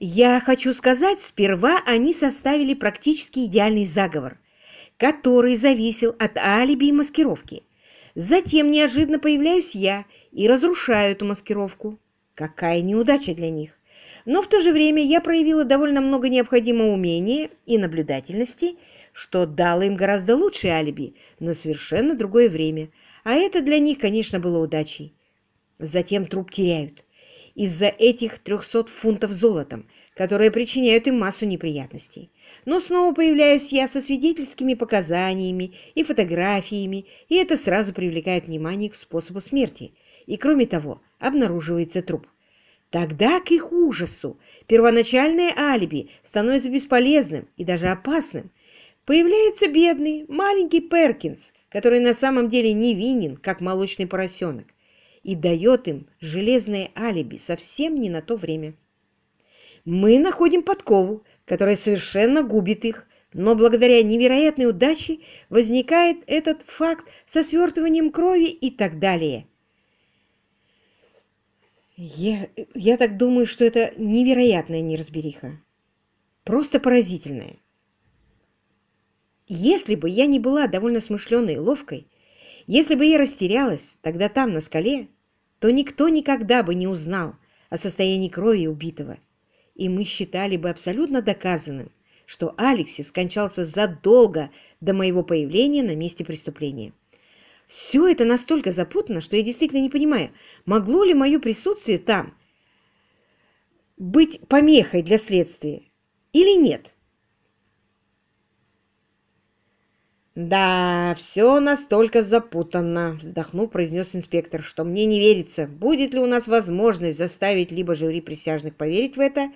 Я хочу сказать, сперва они составили практически идеальный заговор, который зависел от алиби и маскировки. Затем неожиданно появляюсь я и разрушаю эту маскировку. Какая неудача для них! Но в то же время я проявила довольно много необходимого умения и наблюдательности, что дало им гораздо лучшее алиби на совершенно другое время, а это для них, конечно, было удачей. Затем труп теряют из-за этих 300 фунтов золотом, которые причиняют им массу неприятностей. Но снова появляюсь я со свидетельскими показаниями и фотографиями, и это сразу привлекает внимание к способу смерти. И кроме того, обнаруживается труп. Тогда, к их ужасу, первоначальное алиби становится бесполезным и даже опасным. Появляется бедный, маленький Перкинс, который на самом деле невинен, как молочный поросенок и дает им железное алиби совсем не на то время. Мы находим подкову, которая совершенно губит их, но благодаря невероятной удаче возникает этот факт со свертыванием крови и так далее. Я, я так думаю, что это невероятная неразбериха. Просто поразительная. Если бы я не была довольно смышленой и ловкой, если бы я растерялась тогда там, на скале, то никто никогда бы не узнал о состоянии крови убитого, и мы считали бы абсолютно доказанным, что Алекси скончался задолго до моего появления на месте преступления. Все это настолько запутано, что я действительно не понимаю, могло ли мое присутствие там быть помехой для следствия или нет. «Да, все настолько запутанно», — вздохнув, произнес инспектор, «что мне не верится, будет ли у нас возможность заставить либо жюри присяжных поверить в это,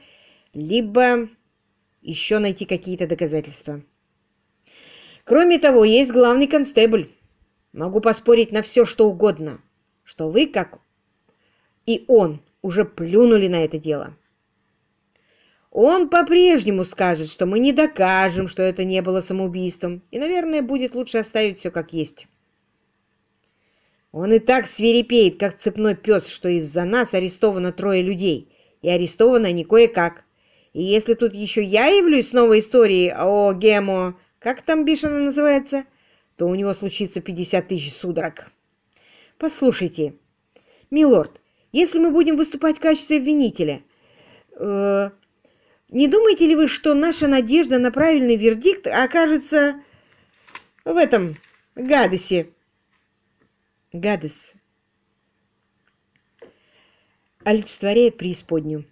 либо еще найти какие-то доказательства. Кроме того, есть главный констебль. Могу поспорить на все, что угодно, что вы, как и он, уже плюнули на это дело». Он по-прежнему скажет, что мы не докажем, что это не было самоубийством, и, наверное, будет лучше оставить все как есть. Он и так свирепеет, как цепной пес, что из-за нас арестовано трое людей, и арестовано не кое-как. И если тут еще я явлюсь с новой историей о Гемо, как там бешено называется, то у него случится 50 тысяч судорог. Послушайте, милорд, если мы будем выступать в качестве обвинителя, э, не думаете ли вы, что наша надежда на правильный вердикт окажется в этом гадосе? Гадос олицетворяет преисподнюю,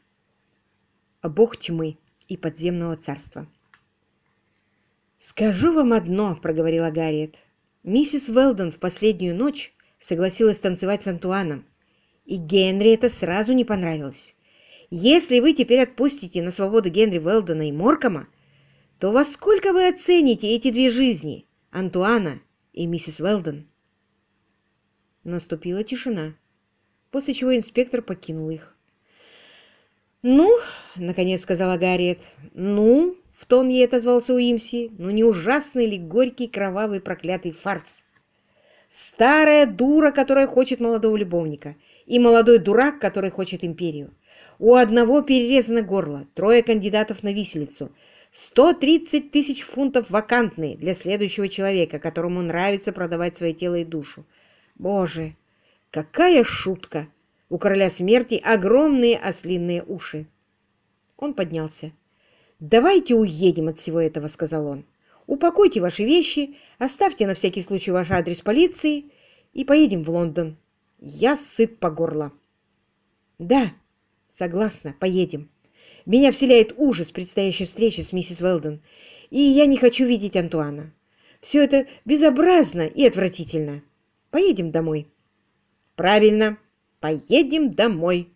бог тьмы и подземного царства. «Скажу вам одно», — проговорила Гарриет. «Миссис Велдон в последнюю ночь согласилась танцевать с Антуаном, и Генри это сразу не понравилось. Если вы теперь отпустите на свободу Генри Велдона и Моркома, то во сколько вы оцените эти две жизни, Антуана и миссис Велдон?» Наступила тишина, после чего инспектор покинул их. «Ну, — наконец сказала Гарриет, — ну, — в тон ей отозвался Уимси, — ну не ужасный ли горький, кровавый, проклятый фарс? Старая дура, которая хочет молодого любовника, и молодой дурак, который хочет империю. У одного перерезано горло, трое кандидатов на виселицу. 130 тысяч фунтов вакантные для следующего человека, которому нравится продавать свое тело и душу. Боже, какая шутка! У короля смерти огромные ослиные уши. Он поднялся. «Давайте уедем от всего этого», — сказал он. «Упакуйте ваши вещи, оставьте на всякий случай ваш адрес полиции и поедем в Лондон. Я сыт по горло». «Да», Согласна, поедем. Меня вселяет ужас предстоящей встречи с миссис Велден, и я не хочу видеть Антуана. Все это безобразно и отвратительно. Поедем домой. Правильно, поедем домой.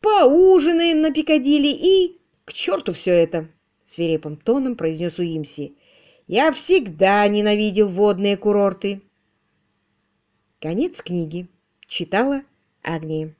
Поужинаем на Пикадилли и... К черту все это! Свирепым тоном произнес Уимси. Я всегда ненавидел водные курорты. Конец книги. Читала Агния.